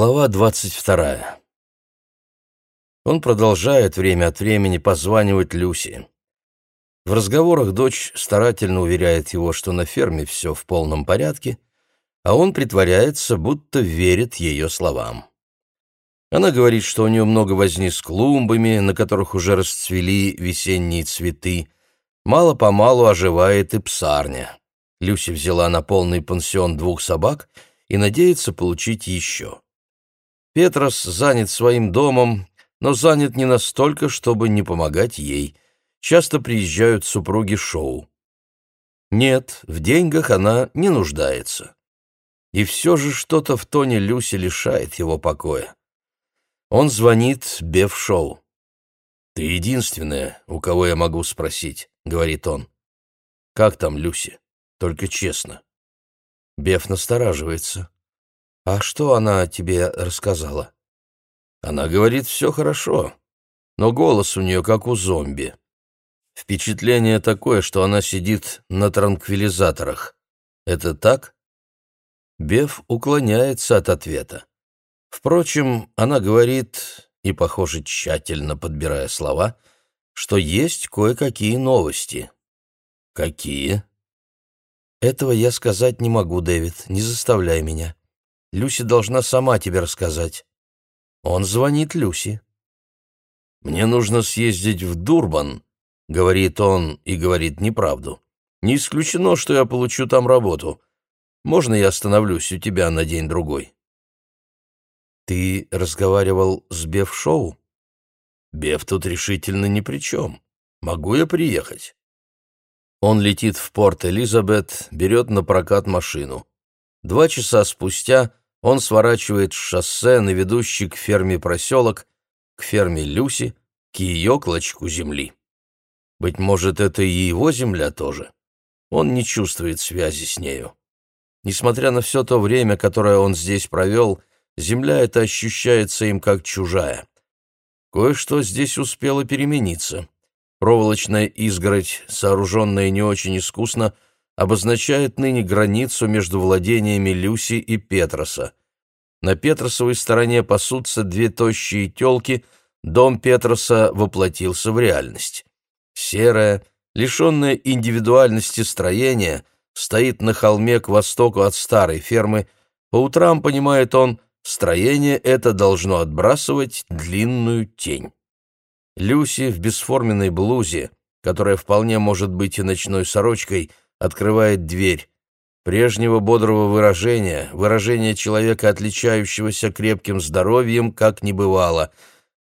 Глава двадцать вторая. Он продолжает время от времени позванивать Люси. В разговорах дочь старательно уверяет его, что на ферме все в полном порядке, а он притворяется, будто верит ее словам. Она говорит, что у нее много возни с клумбами, на которых уже расцвели весенние цветы. Мало-помалу оживает и псарня. Люси взяла на полный пансион двух собак и надеется получить еще. Петрос занят своим домом, но занят не настолько, чтобы не помогать ей. Часто приезжают супруги Шоу. Нет, в деньгах она не нуждается. И все же что-то в тоне Люси лишает его покоя. Он звонит Беф Шоу. «Ты единственная, у кого я могу спросить», — говорит он. «Как там Люси? Только честно». Беф настораживается. «А что она тебе рассказала?» «Она говорит, все хорошо, но голос у нее как у зомби. Впечатление такое, что она сидит на транквилизаторах. Это так?» Беф уклоняется от ответа. Впрочем, она говорит, и, похоже, тщательно подбирая слова, что есть кое-какие новости. «Какие?» «Этого я сказать не могу, Дэвид, не заставляй меня. Люси должна сама тебе рассказать. Он звонит Люси. «Мне нужно съездить в Дурбан», — говорит он и говорит неправду. «Не исключено, что я получу там работу. Можно я остановлюсь у тебя на день-другой?» «Ты разговаривал с Беф-шоу?» «Беф тут решительно ни при чем. Могу я приехать?» Он летит в порт Элизабет, берет на прокат машину. Два часа спустя он сворачивает с шоссе на ведущий к ферме проселок, к ферме Люси, к ее клочку земли. Быть может, это и его земля тоже. Он не чувствует связи с нею. Несмотря на все то время, которое он здесь провел, земля эта ощущается им как чужая. Кое-что здесь успело перемениться. Проволочная изгородь, сооруженная не очень искусно, — обозначает ныне границу между владениями Люси и Петроса. На Петросовой стороне пасутся две тощие телки, дом Петроса воплотился в реальность. Серое, лишенное индивидуальности строение, стоит на холме к востоку от старой фермы. По утрам, понимает он, строение это должно отбрасывать длинную тень. Люси в бесформенной блузе, которая вполне может быть и ночной сорочкой, открывает дверь. Прежнего бодрого выражения, выражения человека, отличающегося крепким здоровьем, как не бывало.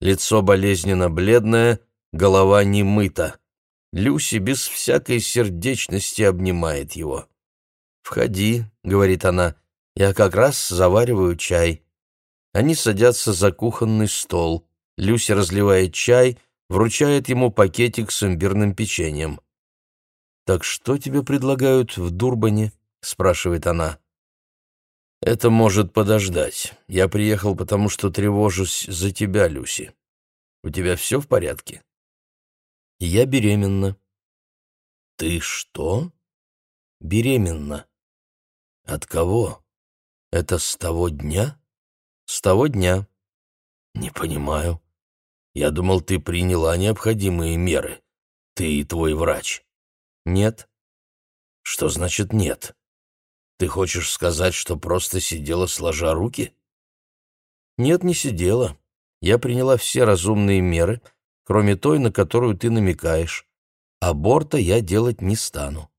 Лицо болезненно бледное, голова не мыта. Люси без всякой сердечности обнимает его. «Входи», — говорит она, — «я как раз завариваю чай». Они садятся за кухонный стол. Люси разливает чай, вручает ему пакетик с имбирным печеньем. «Так что тебе предлагают в Дурбане?» — спрашивает она. «Это может подождать. Я приехал, потому что тревожусь за тебя, Люси. У тебя все в порядке?» «Я беременна». «Ты что?» «Беременна». «От кого? Это с того дня?» «С того дня». «Не понимаю. Я думал, ты приняла необходимые меры. Ты и твой врач». «Нет». «Что значит нет? Ты хочешь сказать, что просто сидела сложа руки?» «Нет, не сидела. Я приняла все разумные меры, кроме той, на которую ты намекаешь. Аборта я делать не стану.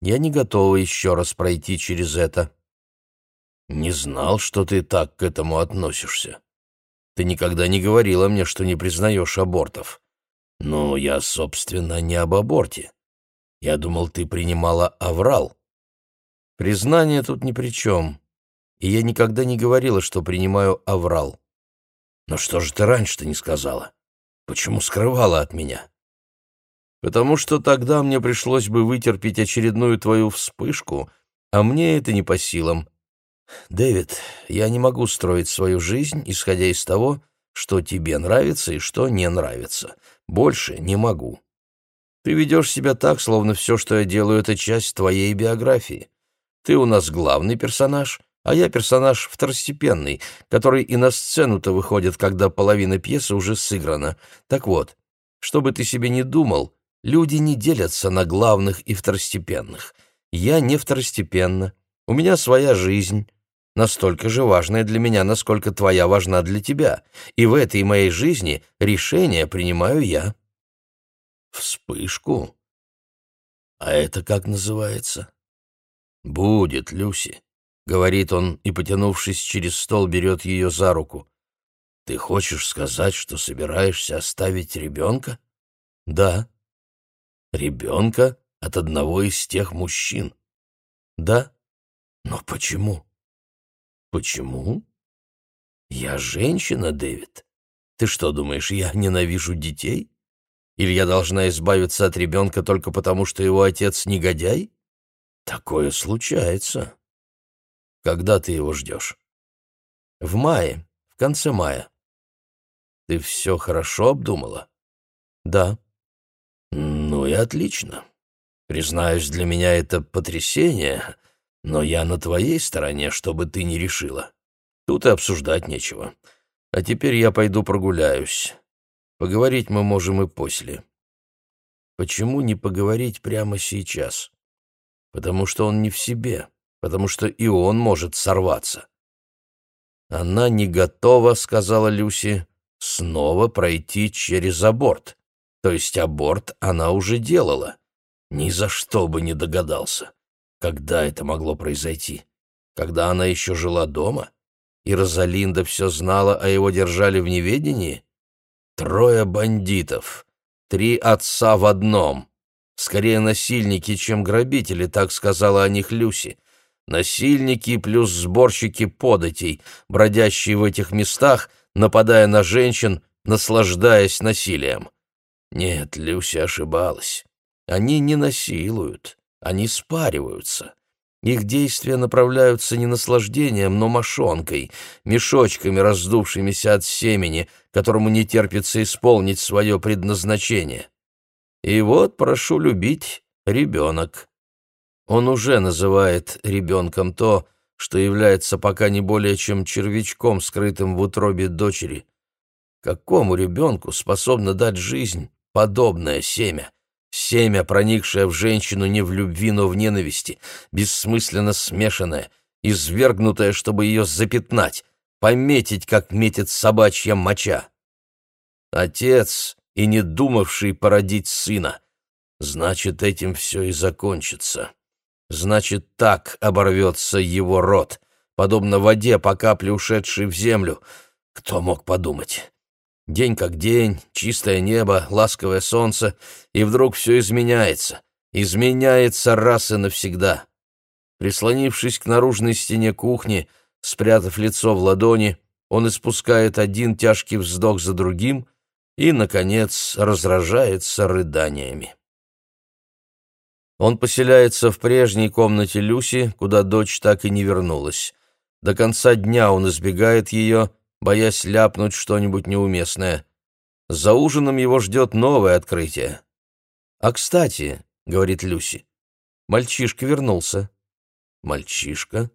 Я не готова еще раз пройти через это». «Не знал, что ты так к этому относишься. Ты никогда не говорила мне, что не признаешь абортов. Но я, собственно, не об аборте. Я думал, ты принимала аврал. Признание тут ни при чем. И я никогда не говорила, что принимаю аврал. Но что же ты раньше-то не сказала? Почему скрывала от меня? Потому что тогда мне пришлось бы вытерпеть очередную твою вспышку, а мне это не по силам. Дэвид, я не могу строить свою жизнь, исходя из того, что тебе нравится и что не нравится. Больше не могу. Ты ведешь себя так, словно все, что я делаю, это часть твоей биографии. Ты у нас главный персонаж, а я персонаж второстепенный, который и на сцену-то выходит, когда половина пьесы уже сыграна. Так вот, что бы ты себе не думал, люди не делятся на главных и второстепенных. Я не второстепенна, у меня своя жизнь, настолько же важная для меня, насколько твоя важна для тебя, и в этой моей жизни решение принимаю я. Вспышку? А это как называется? Будет, Люси. — говорит он и, потянувшись через стол, берет ее за руку. «Ты хочешь сказать, что собираешься оставить ребенка?» «Да». «Ребенка от одного из тех мужчин?» «Да». «Но почему?» «Почему?» «Я женщина, Дэвид. Ты что думаешь, я ненавижу детей? Или я должна избавиться от ребенка только потому, что его отец негодяй? Такое случается». Когда ты его ждешь? В мае, в конце мая. Ты все хорошо обдумала? Да. Ну и отлично. Признаюсь, для меня это потрясение, но я на твоей стороне, чтобы ты не решила. Тут и обсуждать нечего. А теперь я пойду прогуляюсь. Поговорить мы можем и после. Почему не поговорить прямо сейчас? Потому что он не в себе потому что и он может сорваться. «Она не готова», — сказала Люси, — «снова пройти через аборт. То есть аборт она уже делала. Ни за что бы не догадался. Когда это могло произойти? Когда она еще жила дома? И Розалинда все знала, а его держали в неведении? Трое бандитов. Три отца в одном. Скорее насильники, чем грабители, так сказала о них Люси. Насильники плюс сборщики податей, бродящие в этих местах, нападая на женщин, наслаждаясь насилием. Нет, Люся ошибалась. Они не насилуют, они спариваются. Их действия направляются не наслаждением, но мошонкой, мешочками, раздувшимися от семени, которому не терпится исполнить свое предназначение. И вот, прошу любить, ребенок. Он уже называет ребенком то, что является пока не более чем червячком, скрытым в утробе дочери. Какому ребенку способно дать жизнь подобное семя? Семя, проникшее в женщину не в любви, но в ненависти, бессмысленно смешанное, извергнутое, чтобы ее запятнать, пометить, как метит собачья моча. Отец, и не думавший породить сына, значит, этим все и закончится. Значит, так оборвется его рот, подобно воде по капле, ушедшей в землю. Кто мог подумать? День как день, чистое небо, ласковое солнце, и вдруг все изменяется. Изменяется раз и навсегда. Прислонившись к наружной стене кухни, спрятав лицо в ладони, он испускает один тяжкий вздох за другим и, наконец, разражается рыданиями. Он поселяется в прежней комнате Люси, куда дочь так и не вернулась. До конца дня он избегает ее, боясь ляпнуть что-нибудь неуместное. За ужином его ждет новое открытие. «А кстати», — говорит Люси, — «мальчишка вернулся». «Мальчишка?»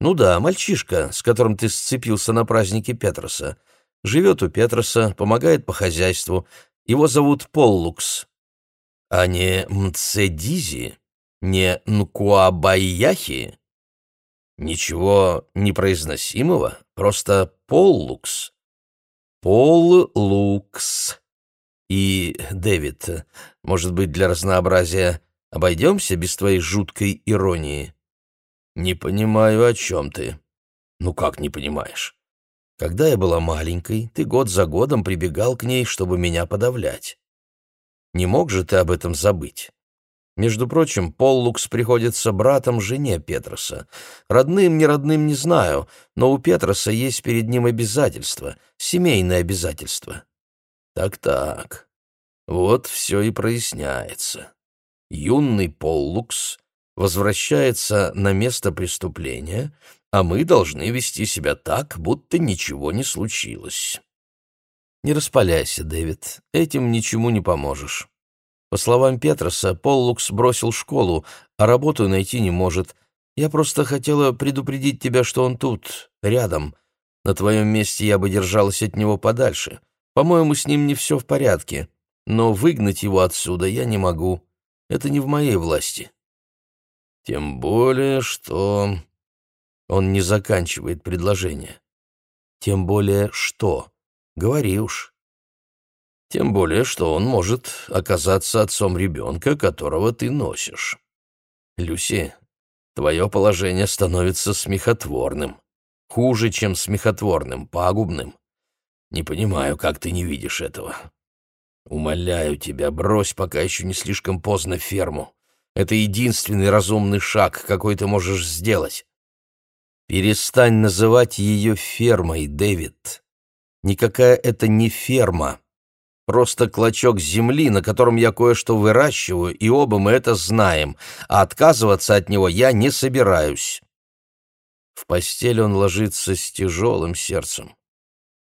«Ну да, мальчишка, с которым ты сцепился на празднике Петроса. Живет у Петроса, помогает по хозяйству. Его зовут Поллукс а не Мцедизи, не Нкуабайяхи? Ничего непроизносимого, просто Поллукс. Поллукс. И, Дэвид, может быть, для разнообразия обойдемся без твоей жуткой иронии? Не понимаю, о чем ты. Ну как не понимаешь? Когда я была маленькой, ты год за годом прибегал к ней, чтобы меня подавлять. Не мог же ты об этом забыть? Между прочим, Поллукс приходится братом жене Петроса. Родным, не родным не знаю, но у Петроса есть перед ним обязательства, семейное обязательство. Так-так, вот все и проясняется. Юный Поллукс возвращается на место преступления, а мы должны вести себя так, будто ничего не случилось. Не распаляйся, Дэвид, этим ничему не поможешь. По словам Петроса, Поллукс бросил школу, а работу найти не может. Я просто хотела предупредить тебя, что он тут, рядом. На твоем месте я бы держалась от него подальше. По-моему, с ним не все в порядке. Но выгнать его отсюда я не могу. Это не в моей власти. Тем более, что... Он не заканчивает предложение. Тем более, что... Говори уж. Тем более, что он может оказаться отцом ребенка, которого ты носишь. Люси, твое положение становится смехотворным. Хуже, чем смехотворным, пагубным. Не понимаю, как ты не видишь этого. Умоляю тебя, брось, пока еще не слишком поздно, ферму. Это единственный разумный шаг, какой ты можешь сделать. Перестань называть ее фермой, Дэвид. Никакая это не ферма. Просто клочок земли, на котором я кое-что выращиваю, и оба мы это знаем, а отказываться от него я не собираюсь. В постель он ложится с тяжелым сердцем.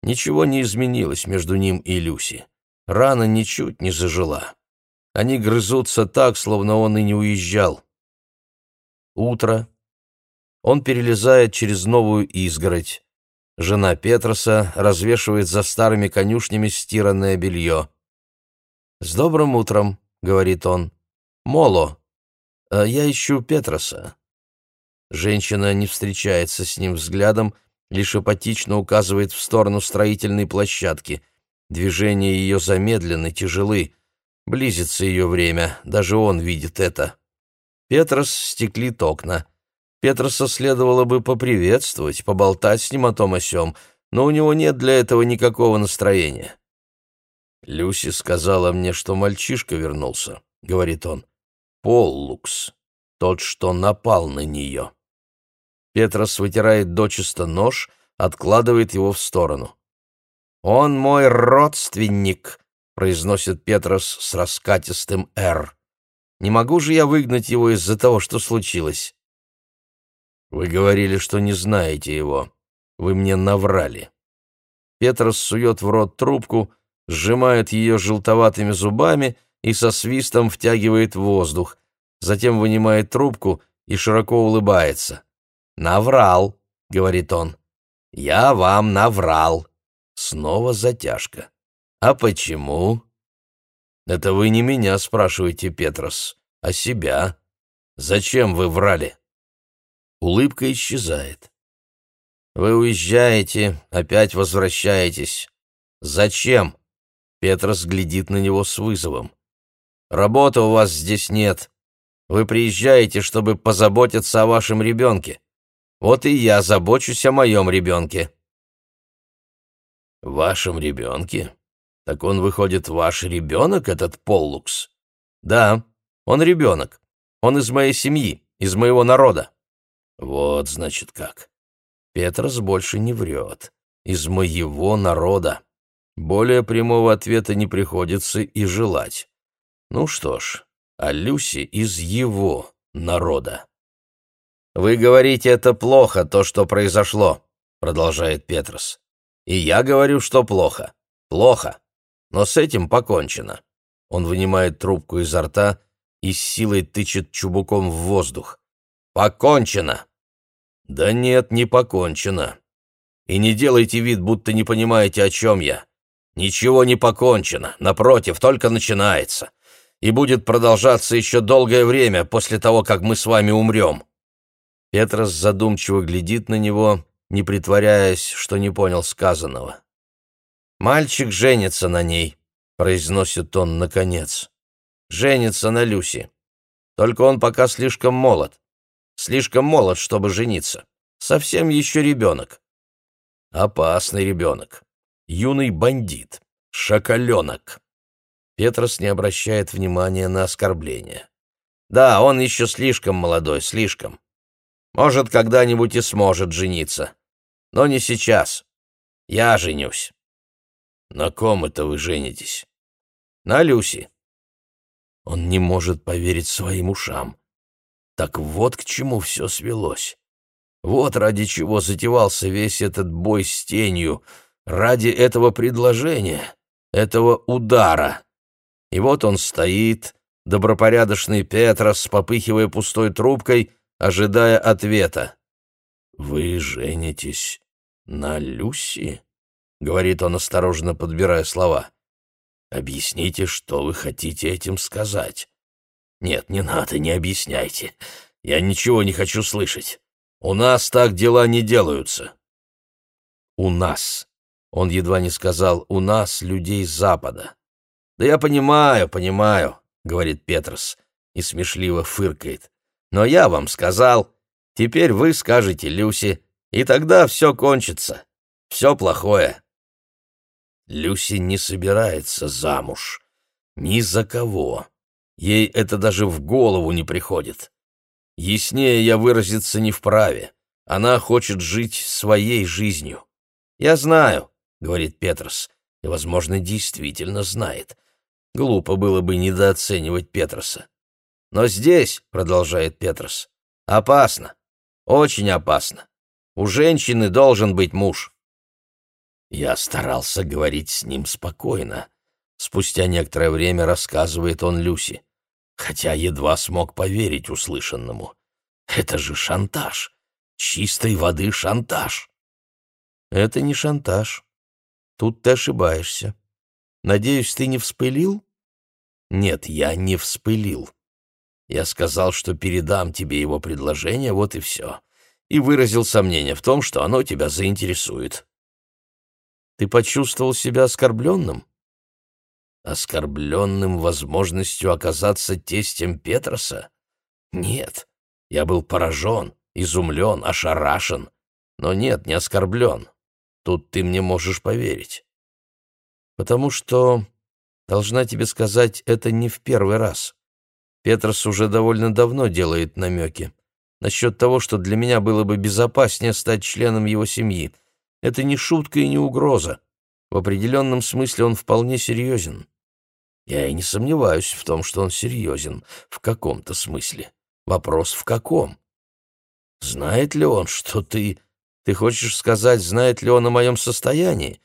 Ничего не изменилось между ним и Люси. Рана ничуть не зажила. Они грызутся так, словно он и не уезжал. Утро. Он перелезает через новую изгородь. Жена Петроса развешивает за старыми конюшнями стиранное белье. «С добрым утром», — говорит он. «Моло. А я ищу Петроса». Женщина не встречается с ним взглядом, лишь апатично указывает в сторону строительной площадки. Движения ее замедлены, тяжелы. Близится ее время, даже он видит это. Петрос стеклит окна. Петроса следовало бы поприветствовать, поболтать с ним о том о сём, но у него нет для этого никакого настроения. «Люси сказала мне, что мальчишка вернулся», — говорит он. «Поллукс, тот, что напал на нее». Петрос вытирает дочисто нож, откладывает его в сторону. «Он мой родственник», — произносит Петрос с раскатистым «Р». «Не могу же я выгнать его из-за того, что случилось?» Вы говорили, что не знаете его. Вы мне наврали. Петрос сует в рот трубку, сжимает ее желтоватыми зубами и со свистом втягивает воздух. Затем вынимает трубку и широко улыбается. «Наврал», — говорит он. «Я вам наврал». Снова затяжка. «А почему?» «Это вы не меня спрашиваете, Петрос, а себя. Зачем вы врали?» Улыбка исчезает. «Вы уезжаете, опять возвращаетесь. Зачем?» Петрос глядит на него с вызовом. «Работы у вас здесь нет. Вы приезжаете, чтобы позаботиться о вашем ребенке. Вот и я забочусь о моем ребенке». «Вашем ребенке? Так он, выходит, ваш ребенок, этот Поллукс?» «Да, он ребенок. Он из моей семьи, из моего народа». Вот, значит, как. Петрос больше не врет. Из моего народа. Более прямого ответа не приходится и желать. Ну что ж, а Люси из его народа. «Вы говорите, это плохо, то, что произошло», — продолжает Петрос. «И я говорю, что плохо. Плохо. Но с этим покончено». Он вынимает трубку изо рта и с силой тычет чубуком в воздух. «Покончено!» «Да нет, не покончено. И не делайте вид, будто не понимаете, о чем я. Ничего не покончено, напротив, только начинается. И будет продолжаться еще долгое время после того, как мы с вами умрем». Петрос задумчиво глядит на него, не притворяясь, что не понял сказанного. «Мальчик женится на ней», — произносит он наконец. «Женится на Люси. Только он пока слишком молод слишком молод, чтобы жениться. Совсем еще ребенок. Опасный ребенок. Юный бандит. Шакаленок. Петрос не обращает внимания на оскорбление. Да, он еще слишком молодой, слишком. Может, когда-нибудь и сможет жениться. Но не сейчас. Я женюсь. На ком это вы женитесь? На Люси. Он не может поверить своим ушам. Так вот к чему все свелось. Вот ради чего затевался весь этот бой с тенью, ради этого предложения, этого удара. И вот он стоит, добропорядочный Петрос, попыхивая пустой трубкой, ожидая ответа. «Вы женитесь на Люси?» — говорит он, осторожно подбирая слова. «Объясните, что вы хотите этим сказать». «Нет, не надо, не объясняйте. Я ничего не хочу слышать. У нас так дела не делаются». «У нас», — он едва не сказал, — «у нас, людей Запада». «Да я понимаю, понимаю», — говорит Петрос и смешливо фыркает. «Но я вам сказал, теперь вы скажете Люси, и тогда все кончится, все плохое». Люси не собирается замуж. Ни за кого. Ей это даже в голову не приходит. Яснее я выразиться не вправе. Она хочет жить своей жизнью. «Я знаю», — говорит Петрос, и, возможно, действительно знает. Глупо было бы недооценивать Петроса. «Но здесь», — продолжает Петрос, — «опасно, очень опасно. У женщины должен быть муж». Я старался говорить с ним спокойно. Спустя некоторое время рассказывает он Люси хотя едва смог поверить услышанному. Это же шантаж, чистой воды шантаж. Это не шантаж. Тут ты ошибаешься. Надеюсь, ты не вспылил? Нет, я не вспылил. Я сказал, что передам тебе его предложение, вот и все. И выразил сомнение в том, что оно тебя заинтересует. Ты почувствовал себя оскорбленным? Оскорбленным возможностью оказаться тестем Петроса? Нет, я был поражен, изумлен, ошарашен, но нет, не оскорблен. Тут ты мне можешь поверить. Потому что, должна тебе сказать, это не в первый раз. Петрос уже довольно давно делает намеки. Насчет того, что для меня было бы безопаснее стать членом его семьи. Это не шутка и не угроза. В определенном смысле он вполне серьезен. Я и не сомневаюсь в том, что он серьезен в каком-то смысле. Вопрос в каком? Знает ли он, что ты... Ты хочешь сказать, знает ли он о моем состоянии?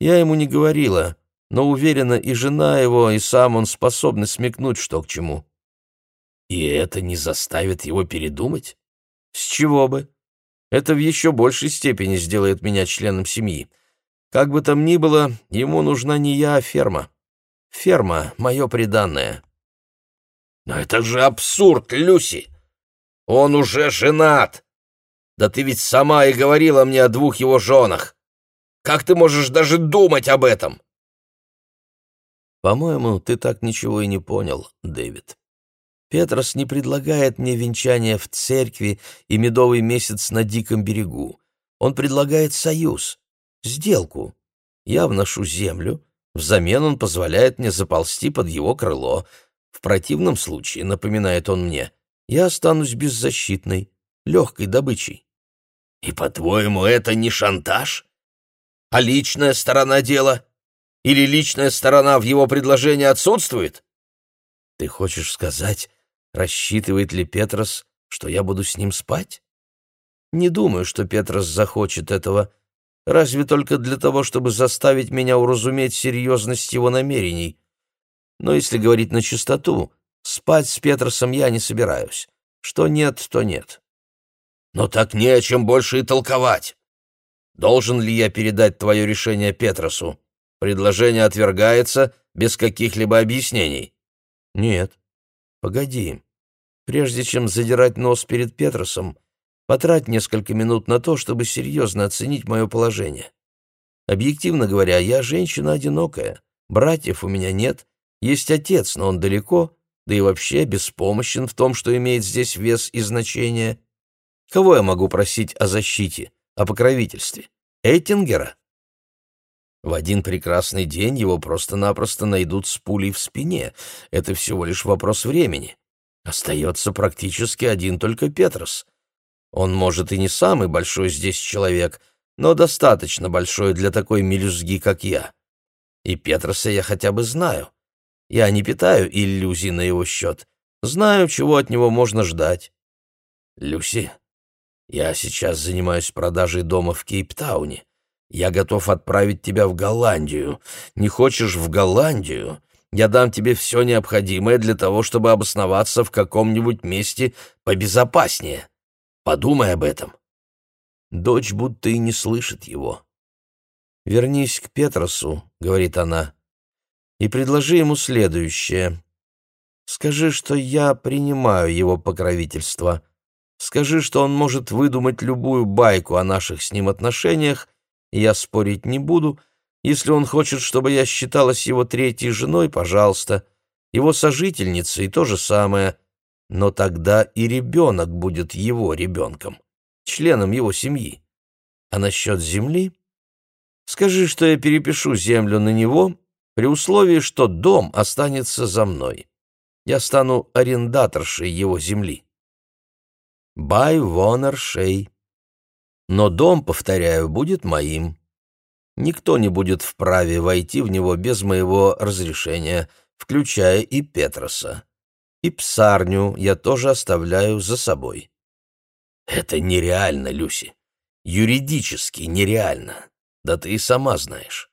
Я ему не говорила, но уверена, и жена его, и сам он способны смекнуть, что к чему. И это не заставит его передумать? С чего бы? Это в еще большей степени сделает меня членом семьи. Как бы там ни было, ему нужна не я, а ферма. Ферма — мое преданное». «Но это же абсурд, Люси! Он уже женат! Да ты ведь сама и говорила мне о двух его женах! Как ты можешь даже думать об этом?» «По-моему, ты так ничего и не понял, Дэвид. Петрос не предлагает мне венчание в церкви и медовый месяц на диком берегу. Он предлагает союз, сделку. Я вношу землю, Взамен он позволяет мне заползти под его крыло. В противном случае, напоминает он мне, я останусь беззащитной, легкой добычей. И, по-твоему, это не шантаж? А личная сторона дела? Или личная сторона в его предложении отсутствует? Ты хочешь сказать, рассчитывает ли Петрос, что я буду с ним спать? Не думаю, что Петрос захочет этого, — разве только для того, чтобы заставить меня уразуметь серьезность его намерений. Но если говорить на чистоту, спать с Петросом я не собираюсь. Что нет, то нет. Но так не о чем больше и толковать. Должен ли я передать твое решение Петросу? Предложение отвергается без каких-либо объяснений. Нет. Погоди. Прежде чем задирать нос перед Петросом, Потрать несколько минут на то, чтобы серьезно оценить мое положение. Объективно говоря, я женщина одинокая, братьев у меня нет, есть отец, но он далеко, да и вообще беспомощен в том, что имеет здесь вес и значение. Кого я могу просить о защите, о покровительстве? Эттингера? В один прекрасный день его просто-напросто найдут с пулей в спине. Это всего лишь вопрос времени. Остается практически один только Петрос. Он, может, и не самый большой здесь человек, но достаточно большой для такой мелюзги, как я. И Петроса я хотя бы знаю. Я не питаю иллюзий на его счет. Знаю, чего от него можно ждать. Люси, я сейчас занимаюсь продажей дома в Кейптауне. Я готов отправить тебя в Голландию. Не хочешь в Голландию? Я дам тебе все необходимое для того, чтобы обосноваться в каком-нибудь месте побезопаснее. Подумай об этом. Дочь будто и не слышит его. «Вернись к Петросу», — говорит она, — «и предложи ему следующее. Скажи, что я принимаю его покровительство. Скажи, что он может выдумать любую байку о наших с ним отношениях, и я спорить не буду. Если он хочет, чтобы я считалась его третьей женой, пожалуйста. Его сожительницей то же самое. Но тогда и ребенок будет его ребенком, членом его семьи. А насчет земли? Скажи, что я перепишу землю на него при условии, что дом останется за мной. Я стану арендаторшей его земли. Бай Вонер Шей. Но дом, повторяю, будет моим. Никто не будет вправе войти в него без моего разрешения, включая и Петроса. И псарню я тоже оставляю за собой. Это нереально, Люси. Юридически нереально. Да ты и сама знаешь.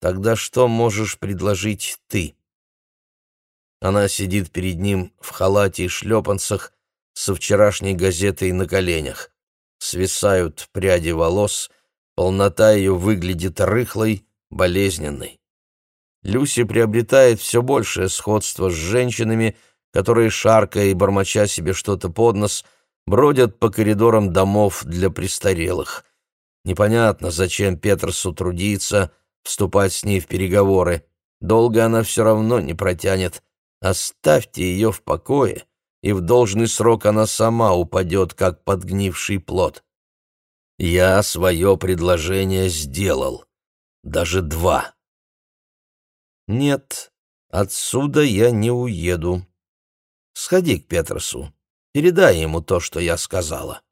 Тогда что можешь предложить ты? Она сидит перед ним в халате и шлепанцах со вчерашней газетой на коленях. Свисают пряди волос, полнота ее выглядит рыхлой, болезненной. Люси приобретает все большее сходство с женщинами, которые, шаркая и бормоча себе что-то под нос, бродят по коридорам домов для престарелых. Непонятно, зачем Петерсу трудиться, вступать с ней в переговоры. Долго она все равно не протянет, Оставьте ее в покое, и в должный срок она сама упадет, как подгнивший плод. Я свое предложение сделал. Даже два. Нет, отсюда я не уеду. Сходи к Петросу, передай ему то, что я сказала.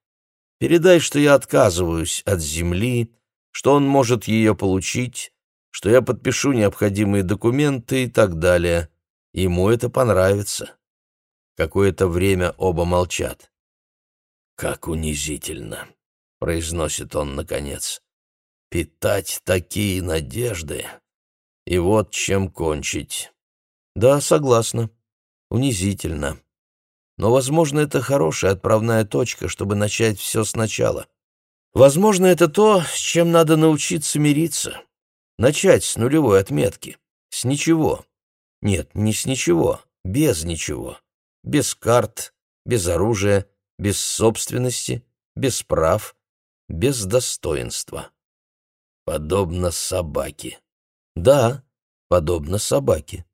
Передай, что я отказываюсь от земли, что он может ее получить, что я подпишу необходимые документы и так далее. Ему это понравится. Какое-то время оба молчат. «Как унизительно!» — произносит он наконец. «Питать такие надежды, и вот чем кончить». «Да, согласна. Унизительно. Но, возможно, это хорошая отправная точка, чтобы начать все сначала. Возможно, это то, с чем надо научиться мириться. Начать с нулевой отметки, с ничего. Нет, не с ничего, без ничего. Без карт, без оружия, без собственности, без прав, без достоинства. Подобно собаке. Да, подобно собаке.